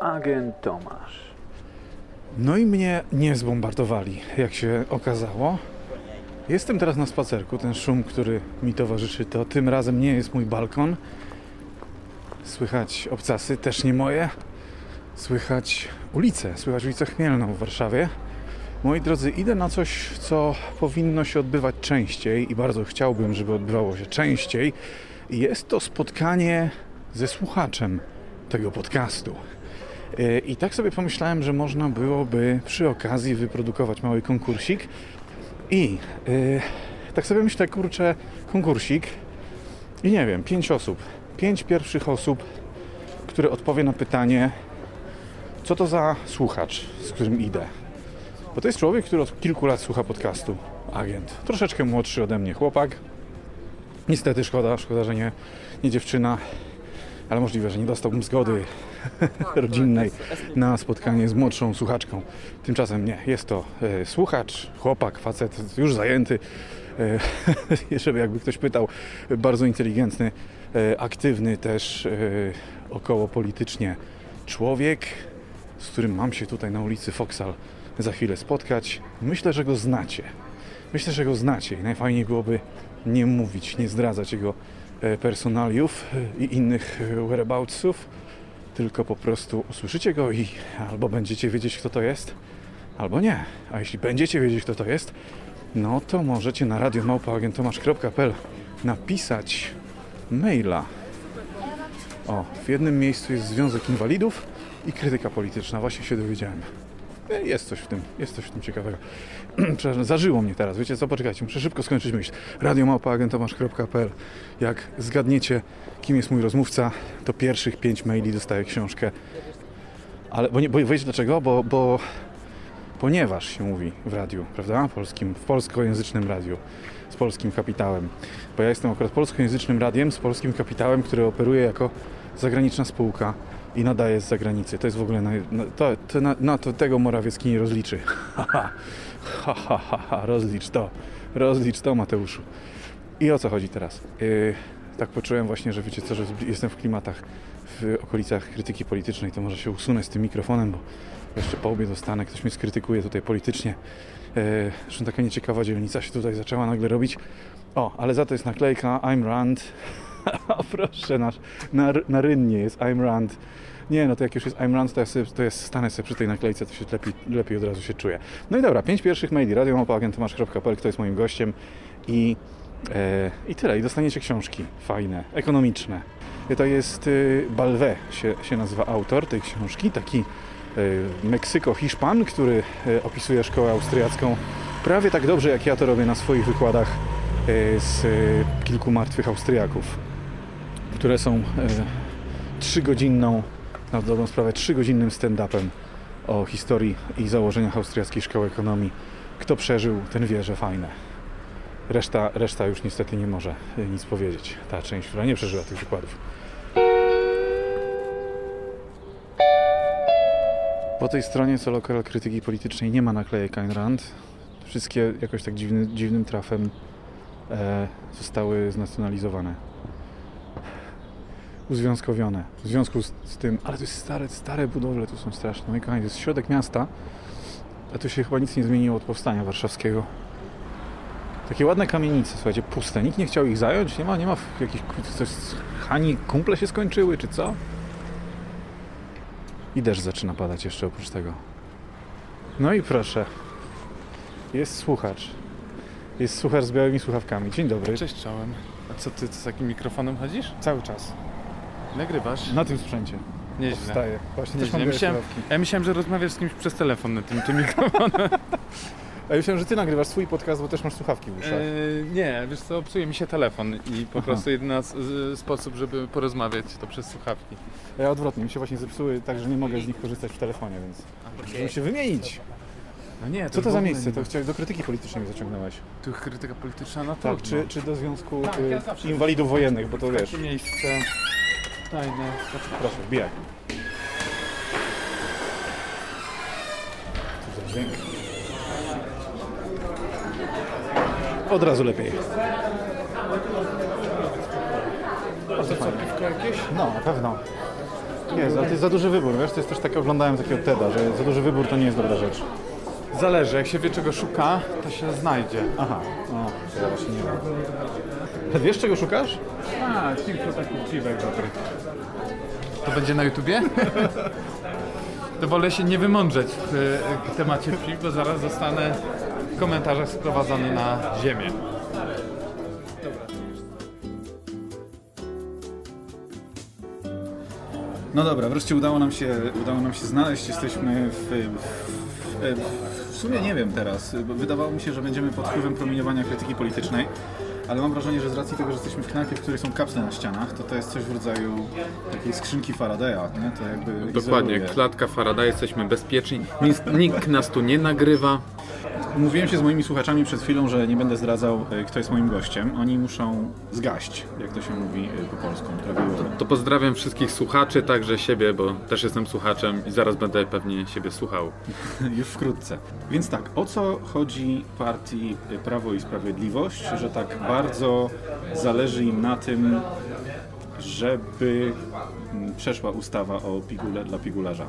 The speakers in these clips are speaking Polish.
agent Tomasz. No i mnie nie zbombardowali, jak się okazało. Jestem teraz na spacerku. Ten szum, który mi towarzyszy, to tym razem nie jest mój balkon. Słychać obcasy, też nie moje. Słychać ulicę, słychać ulicę Chmielną w Warszawie. Moi drodzy, idę na coś, co powinno się odbywać częściej i bardzo chciałbym, żeby odbywało się częściej. Jest to spotkanie ze słuchaczem tego podcastu. I tak sobie pomyślałem, że można byłoby przy okazji wyprodukować mały konkursik. I yy, tak sobie myślę, kurczę, konkursik. I nie wiem, pięć osób. Pięć pierwszych osób, które odpowie na pytanie, co to za słuchacz, z którym idę. Bo to jest człowiek, który od kilku lat słucha podcastu. Agent. Troszeczkę młodszy ode mnie chłopak. Niestety szkoda, szkoda, że nie, nie dziewczyna, ale możliwe, że nie dostałbym zgody rodzinnej na spotkanie z młodszą słuchaczką. Tymczasem nie, jest to e, słuchacz, chłopak, facet już zajęty, e, żeby jakby ktoś pytał, bardzo inteligentny, e, aktywny też około politycznie człowiek, z którym mam się tutaj na ulicy Foksal za chwilę spotkać. Myślę, że go znacie. Myślę, że go znacie i najfajniej byłoby nie mówić, nie zdradzać jego personaliów e, i innych e, whereaboutsów, tylko po prostu usłyszycie go i albo będziecie wiedzieć, kto to jest, albo nie. A jeśli będziecie wiedzieć, kto to jest, no to możecie na radiomałpoagentomasz.pl napisać maila. O, w jednym miejscu jest Związek Inwalidów i krytyka polityczna. Właśnie się dowiedziałem. Jest coś w tym, jest coś w tym ciekawego. Przepraszam, zażyło mnie teraz. Wiecie co? Poczekajcie, muszę szybko skończyć myśl. radiomałpoagentomasz.pl Jak zgadniecie, kim jest mój rozmówca, to pierwszych pięć maili dostaję książkę. Ale, bo nie, bo wiecie dlaczego? Bo, bo ponieważ się mówi w radiu, prawda? Polskim, w polskojęzycznym radiu z polskim kapitałem. Bo ja jestem akurat polskojęzycznym radiem z polskim kapitałem, który operuje jako zagraniczna spółka i nadaje z zagranicy. To jest w ogóle. Na, na, to, to, na, na to tego Morawiecki nie rozliczy. Ha, ha, ha, ha, ha, ha, rozlicz to. Rozlicz to, Mateuszu. I o co chodzi teraz? Yy, tak poczułem właśnie, że wiecie co, że jestem w klimatach w okolicach krytyki politycznej, to może się usunę z tym mikrofonem, bo jeszcze po łbie dostanę, ktoś mnie skrytykuje tutaj politycznie. Yy, zresztą taka nieciekawa dzielnica się tutaj zaczęła nagle robić. O, ale za to jest naklejka I'm Rand. o proszę, na, na, na rynnie jest I'm Rand. Nie, no to jak już jest I'm Rand, to ja, sobie, to ja stanę sobie przy tej naklejce, to się lepiej, lepiej od razu się czuję. No i dobra, pięć pierwszych maili, radiomałpoagentomasz.pl, kto jest moim gościem i, e, i tyle. I dostaniecie książki fajne, ekonomiczne. To jest y, Balwe się, się nazywa autor tej książki, taki y, Meksyko-Hiszpan, który y, opisuje szkołę austriacką prawie tak dobrze, jak ja to robię na swoich wykładach y, z kilku martwych Austriaków, które są y, trzygodzinną, na dobrą sprawę, trzygodzinnym stand-upem o historii i założeniach austriackiej szkoły ekonomii. Kto przeżył, ten wie, że fajne. Reszta, reszta już niestety nie może y, nic powiedzieć. Ta część, która nie przeżyła tych wykładów. Po tej stronie, co lokal krytyki politycznej, nie ma naklejek Ayn Rand. Wszystkie jakoś tak dziwny, dziwnym trafem e, zostały znacjonalizowane. Uzwiązkowione. W związku z, z tym, ale to jest stare, stare budowle, tu są straszne. No i kochani, to jest środek miasta, a tu się chyba nic nie zmieniło od powstania warszawskiego. Takie ładne kamienice, słuchajcie, puste. Nikt nie chciał ich zająć, nie ma, nie ma jakichś, coś, Hani kumple się skończyły, czy co? I deszcz zaczyna padać jeszcze oprócz tego. No i proszę. Jest słuchacz. Jest słuchacz z białymi słuchawkami. Dzień dobry. Cześć, czołem. A co ty z takim mikrofonem chodzisz? Cały czas. Nagrywasz? Na tym sprzęcie. Nieźle. Powstaje. Właśnie Nieźle. Ja myślałem, ja myślałem, że rozmawiasz z kimś przez telefon na tym, tym mikrofonem. A ja myślałem, że ty nagrywasz swój podcast, bo też masz słuchawki w uszach. Eee, nie, wiesz co, psuje mi się telefon i po Aha. prostu jedyny sposób, żeby porozmawiać to przez słuchawki. Ja odwrotnie, mi się właśnie zepsuły, tak że nie mogę z nich korzystać w telefonie, więc muszę się wymienić. No nie, Co to za miejsce? To chciałeś do krytyki politycznej mnie zaciągnąłeś. Tu krytyka polityczna, no Tak, tak. czy, czy do Związku Tak, y, ja Inwalidów Wojennych, bo to wiesz. Takie miejsce tajne. Proszę, wbijaj. Co za dźwięk? Od razu lepiej. Piwko jakieś? No, na pewno. Ale to jest za duży wybór, wiesz, to jest też tak, oglądałem takiego TEDa, że za duży wybór to nie jest dobra rzecz. Zależy, jak się wie czego szuka, to się znajdzie. Aha, to ja właśnie nie wiem. Wiesz czego szukasz? A, kilku takich piwek dobrych. To będzie na YouTubie? To wolę się nie wymądrzeć w temacie piw, bo zaraz zostanę w komentarzach sprowadzony na ziemię. No dobra, wreszcie udało nam się, udało nam się znaleźć. Jesteśmy w, w, w, w sumie nie wiem teraz, bo wydawało mi się, że będziemy pod wpływem promieniowania krytyki politycznej, ale mam wrażenie, że z racji tego, że jesteśmy w knajpie, w której są kapsle na ścianach, to to jest coś w rodzaju takiej skrzynki Faradaya, nie? To jakby Dokładnie, izoluje. klatka Faraday, jesteśmy bezpieczni, nikt nas tu nie nagrywa. Mówiłem się z moimi słuchaczami przed chwilą, że nie będę zdradzał, e, kto jest moim gościem. Oni muszą zgaść, jak to się mówi e, po polsku, prawidłowo. To pozdrawiam wszystkich słuchaczy, także siebie, bo też jestem słuchaczem i zaraz będę pewnie siebie słuchał. Już wkrótce. Więc tak, o co chodzi partii Prawo i Sprawiedliwość, że tak bardzo zależy im na tym, żeby mm, przeszła ustawa o pigule dla pigularza?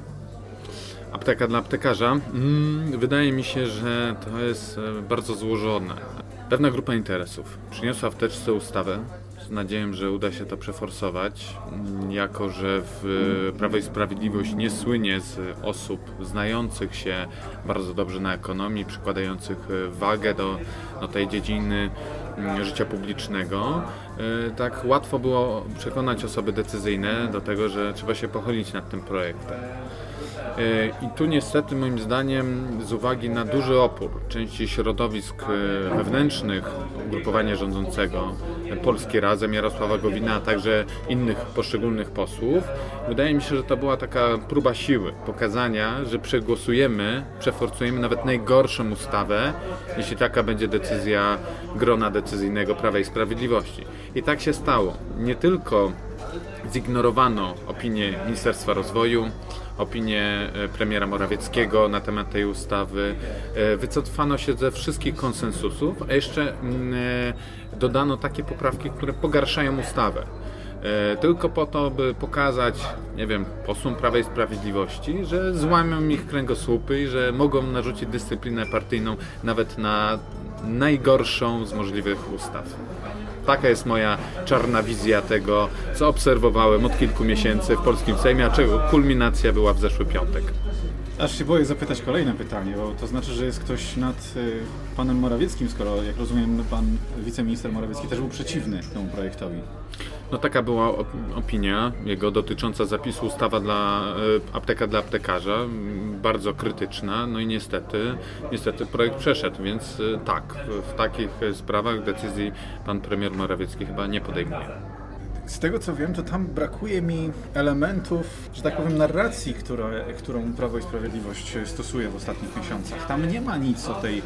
Apteka dla aptekarza. Mm, wydaje mi się, że to jest e, bardzo złożone. Pewna grupa interesów przyniosła w teczce ustawę z nadzieją, że uda się to przeforsować, mm, jako że w e, Prawo i Sprawiedliwość nie słynie z osób znających się bardzo dobrze na ekonomii, przykładających e, wagę do, do tej dziedziny mm, życia publicznego. Tak łatwo było przekonać osoby decyzyjne do tego, że trzeba się pochylić nad tym projektem. E, I tu niestety moim zdaniem z uwagi na duży opór części środowisk e, wewnętrznych ugrupowania rządzącego Polski Razem, Jarosława Gowina, a także innych poszczególnych posłów, wydaje mi się, że to była taka próba siły, pokazania, że przegłosujemy, przeforcujemy nawet najgorszą ustawę, jeśli taka będzie decyzja grona decyzyjnego Prawa i Sprawiedliwości. I tak się stało. Nie tylko zignorowano opinię Ministerstwa Rozwoju, opinię e, premiera Morawieckiego na temat tej ustawy. E, Wycofano się ze wszystkich konsensusów, a jeszcze mm, e, dodano takie poprawki, które pogarszają ustawę. Tylko po to, by pokazać, nie wiem, posłom Prawa i Sprawiedliwości, że złamią ich kręgosłupy i że mogą narzucić dyscyplinę partyjną nawet na najgorszą z możliwych ustaw. Taka jest moja czarna wizja tego, co obserwowałem od kilku miesięcy w polskim Sejmie, a czego kulminacja była w zeszły piątek. Aż się boję zapytać kolejne pytanie, bo to znaczy, że jest ktoś nad y, panem Morawieckim, skoro, jak rozumiem, pan wiceminister Morawiecki też był przeciwny temu projektowi. No taka była op- opinia jego dotycząca zapisu ustawa dla e, apteka dla aptekarza, m, bardzo krytyczna, no i niestety, niestety projekt przeszedł, więc e, tak, w, takich sprawach decyzji pan premier Morawiecki chyba nie podejmuje. Z tego co wiem, to tam brakuje mi elementów, że tak powiem, narracji, którą Prawo i Sprawiedliwość stosuje w ostatnich miesiącach. Tam nie ma nic o tej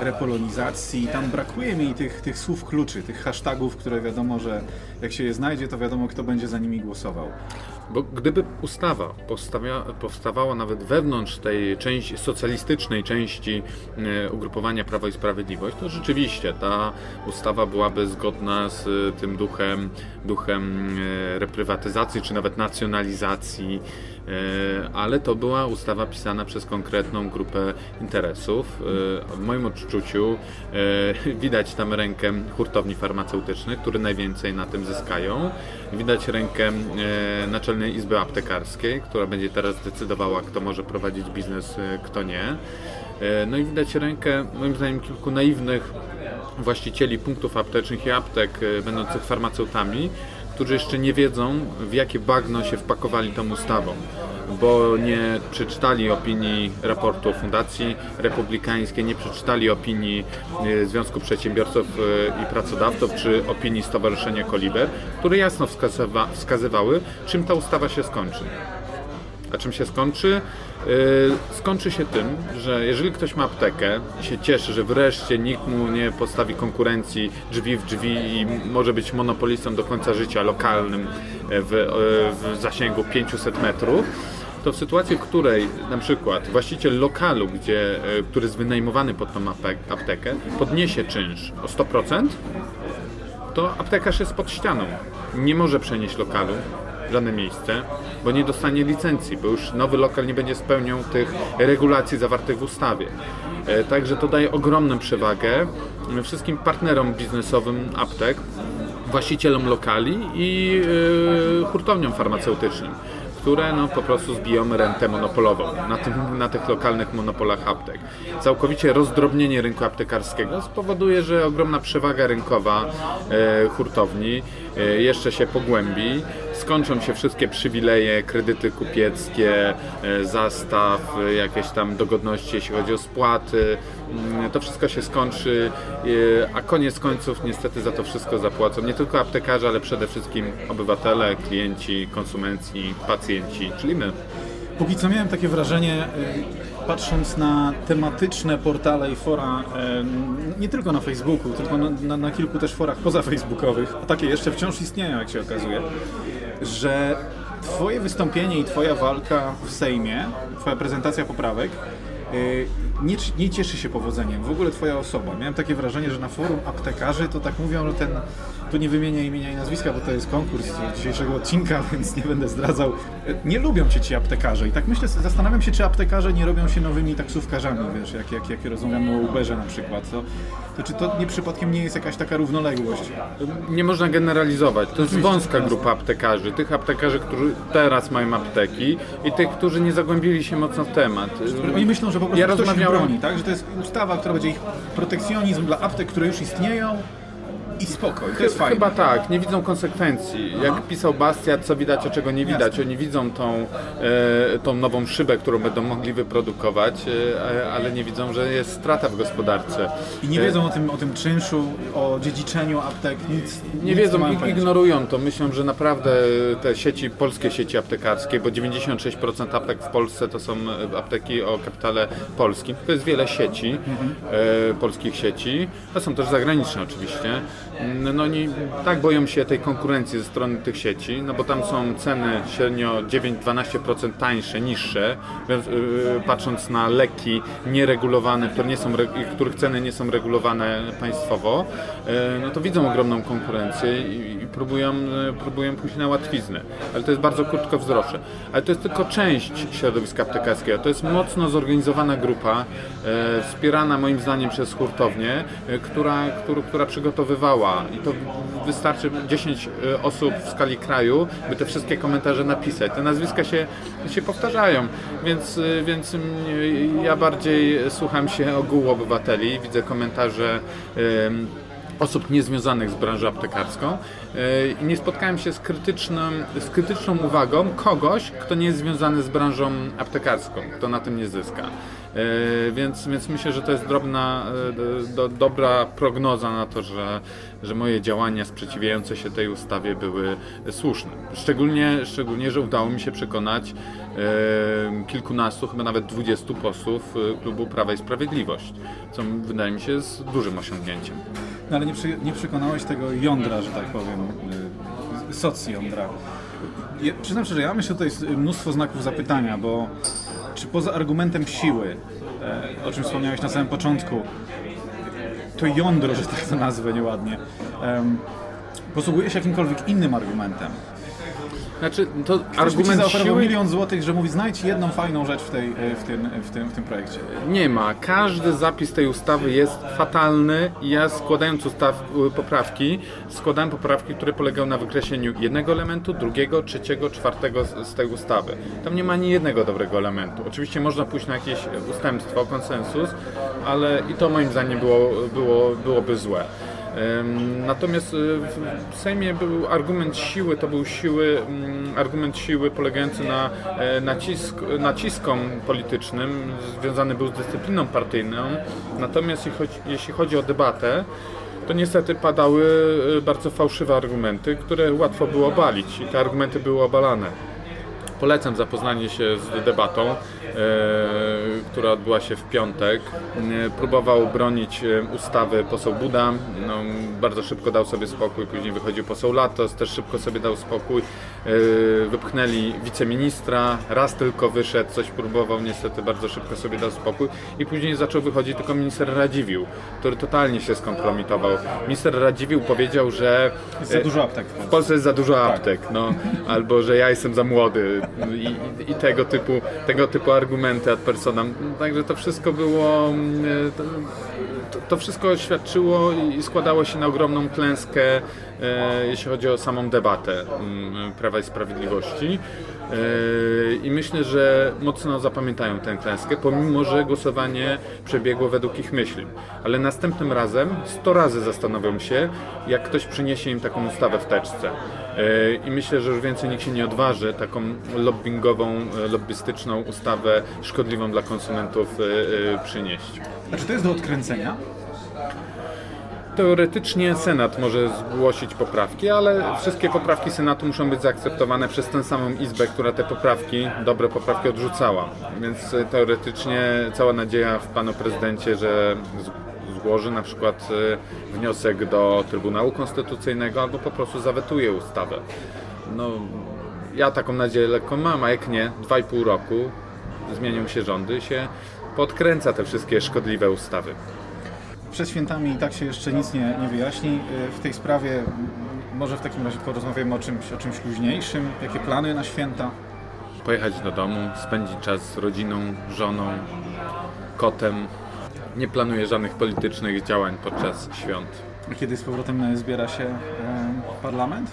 repolonizacji, tam brakuje mi tych, tych słów kluczy, tych hashtagów, które wiadomo, że jak się je znajdzie, to wiadomo, kto będzie za nimi głosował. Bo gdyby ustawa powstawała nawet wewnątrz tej części socjalistycznej części e, ugrupowania Prawo i Sprawiedliwość, to rzeczywiście ta ustawa byłaby zgodna z e, tym duchem, duchem e, reprywatyzacji czy nawet nacjonalizacji, ale to była ustawa pisana przez konkretną grupę interesów. E, W moim odczuciu e, widać tam rękę hurtowni farmaceutycznych, które najwięcej na tym zyskają. Widać rękę e, Naczelnej Izby Aptekarskiej, która będzie teraz decydowała, kto może prowadzić biznes, e, kto nie. E, No i widać rękę, moim zdaniem, kilku naiwnych właścicieli punktów aptecznych i aptek e, będących farmaceutami, którzy jeszcze nie wiedzą, w jakie bagno się wpakowali tą ustawą, bo nie przeczytali opinii raportu o Fundacji Republikańskiej, nie przeczytali opinii e, Związku Przedsiębiorców e, i Pracodawców czy opinii Stowarzyszenia Koliber, które jasno wskazywa, wskazywały, czym ta ustawa się skończy. A czym się skończy? Yy, skończy się tym, że jeżeli ktoś ma aptekę i się cieszy, że wreszcie nikt mu nie postawi konkurencji drzwi w drzwi i może być monopolistą do końca życia lokalnym w, e, w zasięgu 500 metrów, to w sytuacji, w której na przykład właściciel lokalu, gdzie, e, który jest wynajmowany pod tą aptekę, podniesie czynsz o 100%, to aptekarz jest pod ścianą. Nie może przenieść lokalu w żadne miejsce. Bo nie dostanie licencji, bo już nowy lokal nie będzie spełniał tych regulacji zawartych w ustawie. E, Także to daje ogromną przewagę wszystkim partnerom biznesowym aptek, właścicielom lokali i e, hurtowniom farmaceutycznym, które no, po prostu zbiją rentę monopolową na, tym, na tych lokalnych monopolach aptek. Całkowicie rozdrobnienie rynku aptekarskiego spowoduje, że ogromna przewaga rynkowa e, hurtowni e, jeszcze się pogłębi. Skończą się wszystkie przywileje, kredyty kupieckie, e, zastaw, e, jakieś tam dogodności, jeśli chodzi o spłaty. Mm, To wszystko się skończy, e, a koniec końców niestety za to wszystko zapłacą nie tylko aptekarze, ale przede wszystkim obywatele, klienci, konsumenci, pacjenci, czyli my. Póki co miałem takie wrażenie, y, patrząc na tematyczne portale i fora, y, nie tylko na Facebooku, tylko na, na, na kilku też forach pozafacebookowych, a takie jeszcze wciąż istnieją, jak się okazuje, że Twoje wystąpienie i Twoja walka w Sejmie, Twoja prezentacja poprawek y, nie, nie cieszy się powodzeniem. W ogóle Twoja osoba. Miałem takie wrażenie, że na forum aptekarzy to tak mówią, że ten, tu nie wymienię imienia i nazwiska, bo to jest konkurs dzisiejszego odcinka, więc nie będę zdradzał. Nie lubią Cię ci aptekarze i tak myślę, zastanawiam się, czy aptekarze nie robią się nowymi taksówkarzami, wiesz, jak, jak, jak rozmawiamy o Uberze na przykład. To, to czy to nie przypadkiem nie jest jakaś taka równoległość? Nie można generalizować. To jest wąska grupa aptekarzy. Tych aptekarzy, którzy teraz mają apteki i tych, którzy nie zagłębili się mocno w temat. Oni myślą, że po prostu Ja ktoś rozmawiałem- broni, tak? Że to jest ustawa, która będzie ich protekcjonizm dla aptek, które już istnieją i spokój. To jest fajne. Chyba tak, nie widzą konsekwencji. Jak pisał Bastiat, co widać, a czego nie widać. Oni widzą tą, e, tą nową szybę, którą będą mogli wyprodukować, e, ale nie widzą, że jest strata w gospodarce. I nie wiedzą o tym, o tym czynszu, o dziedziczeniu aptek, nic Nie nic wiedzą, ignorują to. Myślą, że naprawdę te sieci, polskie sieci aptekarskie, bo 96% aptek w Polsce to są e, apteki o kapitale polskim. To jest wiele sieci, e, polskich sieci, a są też zagraniczne oczywiście. Mm, No oni tak boją się tej konkurencji ze strony tych sieci, no bo tam są ceny średnio 9-12% tańsze, niższe, więc, e, patrząc na leki nieregulowane, które nie są, których ceny nie są regulowane państwowo, e, no to widzą ogromną konkurencję i, próbują, próbują pójść na łatwiznę. Ale to jest bardzo krótkowzroczne. Ale to jest tylko część środowiska aptekarskiego. To jest mocno zorganizowana grupa, wspierana moim zdaniem przez hurtownię, e, która, która, która przygotowywała i to wystarczy 10 e, osób w skali kraju, by te wszystkie komentarze napisać. Te nazwiska się, się powtarzają, więc, e, więc mm, ja bardziej słucham się ogółu obywateli, widzę komentarze osób niezwiązanych z branżą aptekarską e, i nie spotkałem się z, krytyczną, z krytyczną uwagą kogoś, kto nie jest związany z branżą aptekarską, kto na tym nie zyska. E, Więc, więc myślę, że to jest drobna, e, do, do, dobra prognoza na to, że, że moje działania sprzeciwiające się tej ustawie były słuszne. Szczególnie, szczególnie że udało mi się przekonać e, kilkunastu, chyba nawet dwudziestu posłów klubu Prawa i Sprawiedliwość, co wydaje mi się jest dużym osiągnięciem. No, ale nie, przy, nie przekonałeś tego jądra, że tak powiem, y, socjondra. Ja, przyznam szczerze, ja myślę, że mnóstwo znaków zapytania, bo czy poza argumentem siły, e, o czym wspomniałeś na samym początku, to jądro, że tak to nazwę nieładnie, posługuje się jakimkolwiek innym argumentem. Znaczy, to Ktoś by ci argument siły milion złotych, że mówi znajdź jedną fajną rzecz w, tej, e, w, tym, w, tym, w tym projekcie. nie ma. Każdy zapis tej ustawy jest fatalny i ja składając ustaw, y, poprawki, składałem poprawki, które polegały na wykreśleniu jednego elementu, drugiego, trzeciego, czwartego z, z tej ustawy. Tam nie ma ani jednego dobrego elementu. Oczywiście można pójść na jakieś ustępstwo, konsensus, ale i to moim zdaniem było, było, byłoby złe. Natomiast y, w Sejmie był argument siły, to był siły, mm, argument siły polegający na e, nacisk, naciskom politycznym, związany był z dyscypliną partyjną. Natomiast jeśli chodzi, o debatę, to niestety padały e, bardzo fałszywe argumenty, które łatwo było obalić i te argumenty były obalane. Polecam zapoznanie się z debatą, e, która odbyła się w piątek. E, próbował bronić e, ustawy poseł Buda, no, bardzo szybko dał sobie spokój, później wychodził poseł Latos, też szybko sobie dał spokój. E, wypchnęli wiceministra, raz tylko wyszedł, coś próbował, niestety bardzo szybko sobie dał spokój i później zaczął wychodzić tylko minister Radziwiłł, który totalnie się skompromitował. Minister Radziwiłł powiedział, że Jest za e, dużo aptek w w Polsce. Polsce jest za dużo aptek, no, albo że ja jestem za młody. i, i, i tego, typu, tego typu argumenty ad personam. Także to wszystko było, mm, to, to wszystko świadczyło i składało się na ogromną klęskę, jeśli chodzi o samą debatę mm, Prawa i Sprawiedliwości. E, I myślę, że mocno zapamiętają tę klęskę, pomimo że głosowanie przebiegło według ich myśli. Ale następnym razem 100 razy zastanowią się, jak ktoś przyniesie im taką ustawę w teczce. E, I myślę, że już więcej nikt się nie odważy taką lobbyingową, lobbystyczną ustawę szkodliwą dla konsumentów przynieść. A czy to jest do odkręcenia? Teoretycznie Senat może zgłosić poprawki, ale wszystkie poprawki Senatu muszą być zaakceptowane przez tę samą Izbę, która te poprawki, dobre poprawki odrzucała. Więc teoretycznie cała nadzieja w panu prezydencie, że złoży na przykład e, wniosek do Trybunału Konstytucyjnego albo po prostu zawetuje ustawę. No, ja taką nadzieję lekko mam, a jak nie, 2,5 roku zmienią się rządy się podkręca te wszystkie szkodliwe ustawy przed świętami i tak się jeszcze nic nie, nie wyjaśni. Y, w tej sprawie może w takim razie porozmawiamy o czymś, o czymś luźniejszym. Jakie plany na święta? Pojechać do domu, spędzić czas z rodziną, żoną, kotem. Nie planuję żadnych politycznych działań podczas świąt. A kiedy z powrotem zbiera się parlament?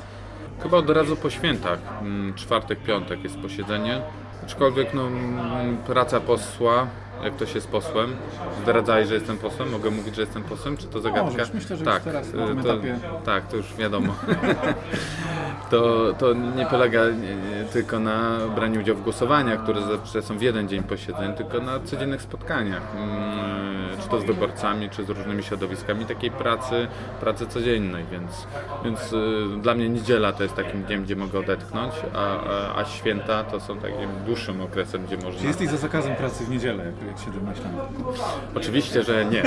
Chyba od razu po świętach. Mm, czwartek, piątek jest posiedzenie. Aczkolwiek no, praca posła jak ktoś jest posłem, zdradzaj, że jestem posłem, mogę mówić, że jestem posłem, czy to zagadka? Możesz, myślę, że tak, teraz na tym to, etapie... Tak, to już wiadomo. to, to nie polega tylko na braniu udziału w głosowaniach, które zawsze są w jeden dzień posiedzeń, tylko na codziennych spotkaniach, mm, czy to z wyborcami, czy z różnymi środowiskami takiej pracy, pracy codziennej, więc, więc y, dla mnie niedziela to jest takim dniem, gdzie mogę odetchnąć, a, a, święta to są takim dłuższym okresem, gdzie można... Czy jesteś za zakazem pracy w niedzielę, jak się domyślam? Oczywiście, że nie.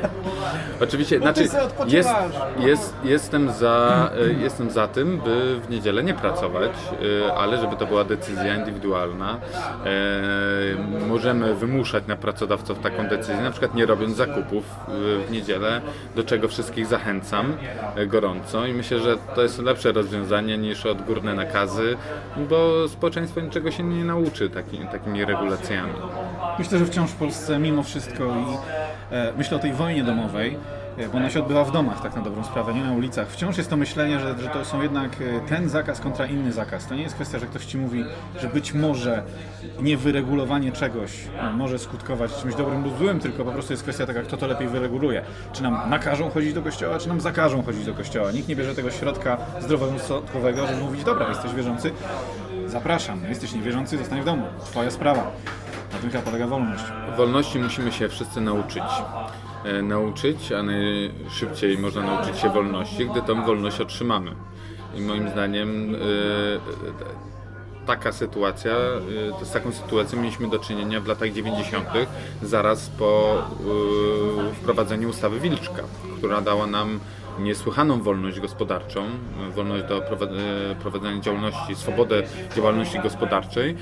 Oczywiście, znaczy jest, jest, jestem, za, y, jestem za tym, by w niedzielę nie pracować, y, ale żeby to była decyzja indywidualna. E, możemy wymuszać na pracodawców taką decyzję, na przykład nie robiąc zakupów y, w niedzielę, do czego wszystkich zachęcam e, gorąco i myślę, że to jest lepsze rozwiązanie niż odgórne nakazy, bo społeczeństwo niczego się nie nauczy taki, takimi regulacjami. Myślę, że wciąż w Polsce mimo wszystko i e, myślę o tej wojnie domowej, bo ona się odbywa w domach, tak na dobrą sprawę, nie na ulicach. Wciąż jest to myślenie, że, że to są jednak e, ten zakaz kontra inny zakaz. To nie jest kwestia, że ktoś ci mówi, że być może niewyregulowanie czegoś może skutkować czymś dobrym lub złym, tylko po prostu jest kwestia taka, kto to lepiej wyreguluje. Czy nam nakażą chodzić do kościoła, czy nam zakażą chodzić do kościoła. Nikt nie bierze tego środka zdroworozsądkowego, żeby mówić, dobra, jesteś wierzący, zapraszam, jesteś niewierzący, zostań w domu, twoja sprawa. Na tym chyba polega wolność. Wolności musimy się wszyscy nauczyć. E, nauczyć, a najszybciej można nauczyć się wolności, gdy tą wolność otrzymamy. I moim zdaniem e, taka sytuacja, e, z taką sytuacją mieliśmy do czynienia w latach 90. zaraz po wprowadzeniu ustawy Wilczka, która dała nam niesłychaną wolność gospodarczą, wolność do prowadzenia działalności, swobodę działalności gospodarczej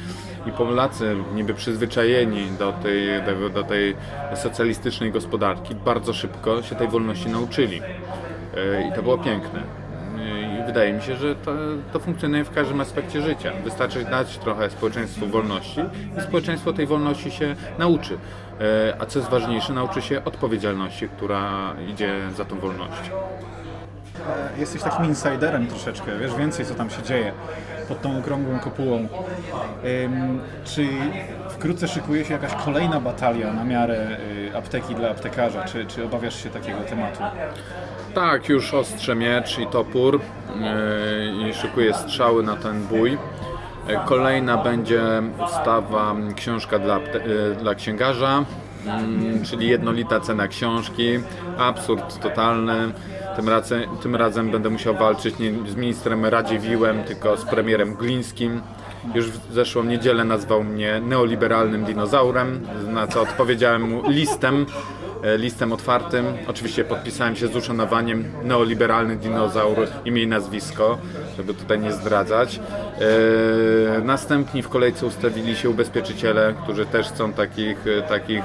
i Polacy niby przyzwyczajeni do tej, do, do tej socjalistycznej gospodarki bardzo szybko się tej wolności nauczyli e, i to było piękne. Wydaje mi się, że to, to, funkcjonuje w każdym aspekcie życia. Wystarczy dać trochę społeczeństwu wolności i społeczeństwo tej wolności się nauczy. E, a co jest ważniejsze, nauczy się odpowiedzialności, która idzie za tą wolnością. E, jesteś takim insiderem troszeczkę, wiesz więcej co tam się dzieje pod tą okrągłą kopułą. Czy wkrótce szykuje się jakaś kolejna batalia na miarę y, apteki dla aptekarza? Czy, czy obawiasz się takiego tematu? Tak, już ostrze miecz i topór y, i szykuję strzały na ten bój. E, kolejna będzie ustawa książka dla, dla księgarza, mm, czyli jednolita cena książki. Absurd totalny. Tym razem, tym razem będę musiał walczyć nie z ministrem Radziwiłem, tylko z premierem Glińskim. Już w zeszłą niedzielę nazwał mnie neoliberalnym dinozaurem, na co odpowiedziałem mu listem, e, listem otwartym. Oczywiście podpisałem się z uszanowaniem neoliberalny dinozaur, imię i nazwisko, żeby tutaj nie zdradzać. E, następni w kolejce ustawili się ubezpieczyciele, którzy też chcą takich, takich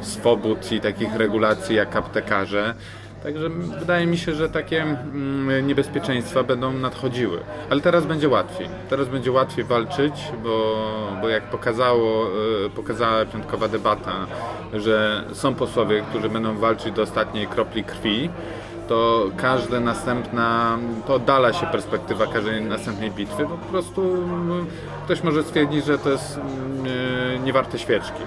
e, swobód i takich regulacji jak aptekarze. Także wydaje mi się, że takie mm, niebezpieczeństwa będą nadchodziły. Ale teraz będzie łatwiej. Teraz będzie łatwiej walczyć, bo, bo jak pokazało, y, pokazała piątkowa debata, że są posłowie, którzy będą walczyć do ostatniej kropli krwi, to każda następna, to oddala się perspektywa każdej następnej bitwy, po prostu mm, ktoś może stwierdzić, że to jest mm, niewarte świeczki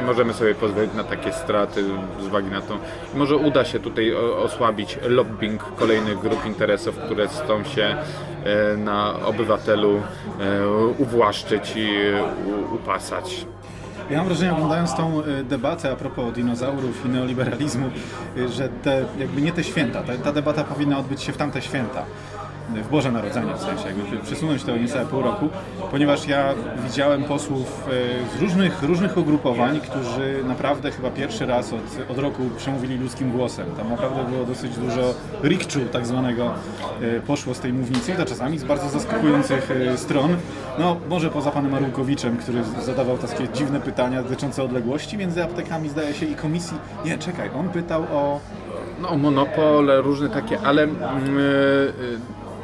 nie możemy sobie pozwolić na takie straty z uwagi na to. Może uda się tutaj osłabić lobbying kolejnych grup interesów, które chcą się e, na obywatelu e, uwłaszczyć i upasać. Ja mam wrażenie, oglądając tą e, debatę a propos dinozaurów i neoliberalizmu, że te, jakby nie te święta, ta, ta debata powinna odbyć się w tamte święta w Boże Narodzenie w sensie, jakby przesunąć to niecałe pół roku, ponieważ ja widziałem posłów e, z różnych, różnych ugrupowań, którzy naprawdę chyba pierwszy raz od, od roku przemówili ludzkim głosem. Tam naprawdę było dosyć dużo rikczu tak zwanego e, poszło z tej mównicy to czasami z bardzo zaskakujących e, stron. No może poza panem Arłukowiciem, który zadawał takie dziwne pytania dotyczące odległości między aptekami zdaje się i komisji. Nie, czekaj, on pytał o no, monopole, różne takie, ale yy,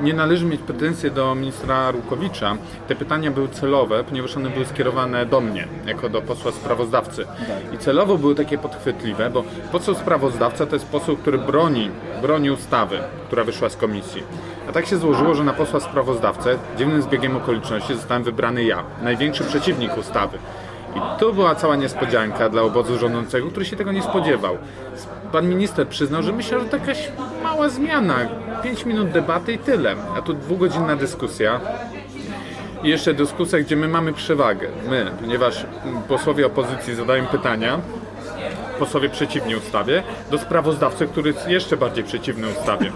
nie należy mieć pretensji do ministra Rukowicza. Te pytania były celowe, ponieważ one były skierowane do mnie, jako do posła sprawozdawcy. Tak. I celowo były takie podchwytliwe, bo poseł sprawozdawca to jest poseł, który broni, broni ustawy, która wyszła z komisji. A tak się złożyło, że na posła sprawozdawcę dziwnym zbiegiem okoliczności zostałem wybrany ja, największy przeciwnik ustawy. I to była cała niespodzianka dla obozu rządzącego, który się tego nie spodziewał. Pan minister przyznał, że myślał, że to jakaś mała zmiana. 5 minut debaty i tyle. A tu dwugodzinna dyskusja. I jeszcze dyskusja, gdzie my mamy przewagę. My, ponieważ posłowie opozycji zadają pytania, posłowie przeciwni ustawie, do sprawozdawcy, który jest jeszcze bardziej przeciwny ustawie.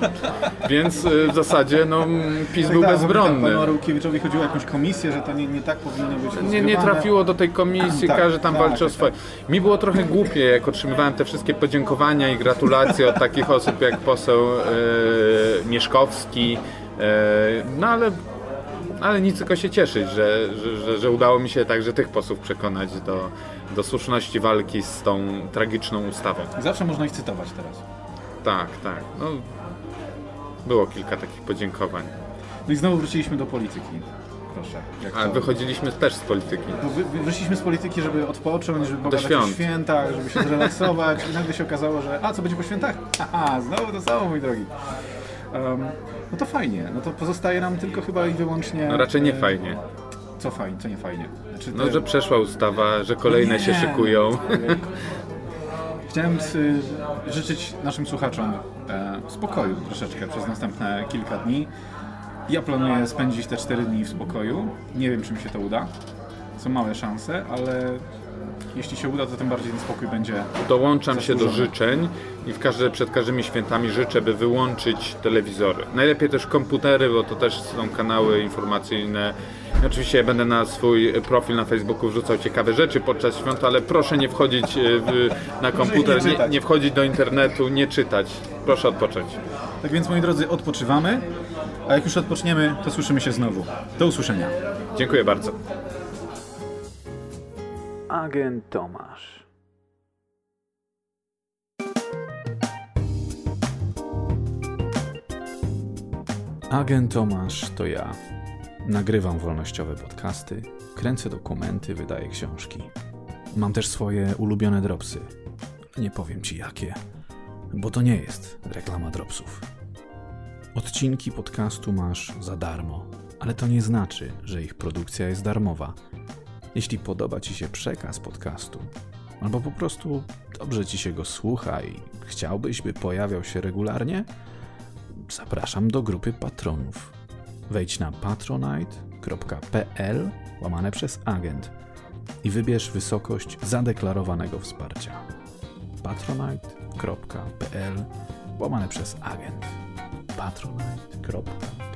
Więc y, w zasadzie no, PiS tak, był tak, bezbronny. Panu Arukiewiczowi chodziło o jakąś komisję, że to nie, nie tak powinno być nie, nie trafiło do tej komisji, tak, każdy tam tak, walczy o tak, swoje. Tak. Mi było trochę głupie, jak otrzymywałem te wszystkie podziękowania i gratulacje od takich osób jak poseł e, Mieszkowski, e, no ale ale nic tylko się cieszyć, że, że, że, że, udało mi się także tych posłów przekonać do, do słuszności walki z tą tragiczną ustawą. Zawsze można ich cytować teraz. Tak, tak. No, było kilka takich podziękowań. No i znowu wróciliśmy do polityki. Proszę. To... wychodziliśmy też z polityki. No, wy, wyszliśmy z polityki, żeby odpocząć, żeby pogadać o świętach, żeby się zrelaksować i nagle się okazało, że a co będzie po świętach? Haha, znowu to samo, mój drogi. Um, no to fajnie. No to pozostaje nam tylko chyba i wyłącznie... No raczej nie fajnie. Co fajnie, co nie fajnie? Znaczy, no, że przeszła ustawa, że kolejne nie, się szykują. Chciałem y, życzyć naszym słuchaczom e, spokoju troszeczkę przez następne kilka dni. Ja planuję spędzić te cztery dni w spokoju. Nie wiem, czy mi się to uda. Są małe szanse, ale jeśli się uda, to tym bardziej ten spokój będzie. Dołączam zasłużony. się do życzeń i w każde, przed każdymi świętami życzę, by wyłączyć telewizory. Najlepiej też komputery, bo to też są kanały informacyjne. Oczywiście będę na swój profil na Facebooku wrzucał ciekawe rzeczy podczas świąt, ale proszę nie wchodzić e, w, na komputer, nie, nie wchodzić do internetu, nie czytać. Proszę odpocząć. Tak więc moi drodzy, odpoczywamy, a jak już odpoczniemy, to słyszymy się znowu. Do usłyszenia. Dziękuję bardzo agent Tomasz. Agent Tomasz to ja. Nagrywam wolnościowe podcasty, kręcę dokumenty, wydaję książki. Mam też swoje ulubione dropsy. Nie powiem ci jakie, bo to nie jest reklama dropsów. Odcinki podcastu masz za darmo, ale to nie znaczy, że ich produkcja jest darmowa jeśli podoba Ci się przekaz podcastu, albo po prostu dobrze Ci się go słucha i chciałbyś, by pojawiał się regularnie, zapraszam do grupy patronów. Wejdź na patronite.pl łamane przez agent i wybierz wysokość zadeklarowanego wsparcia. patronite.pl łamane przez agent patronite.pl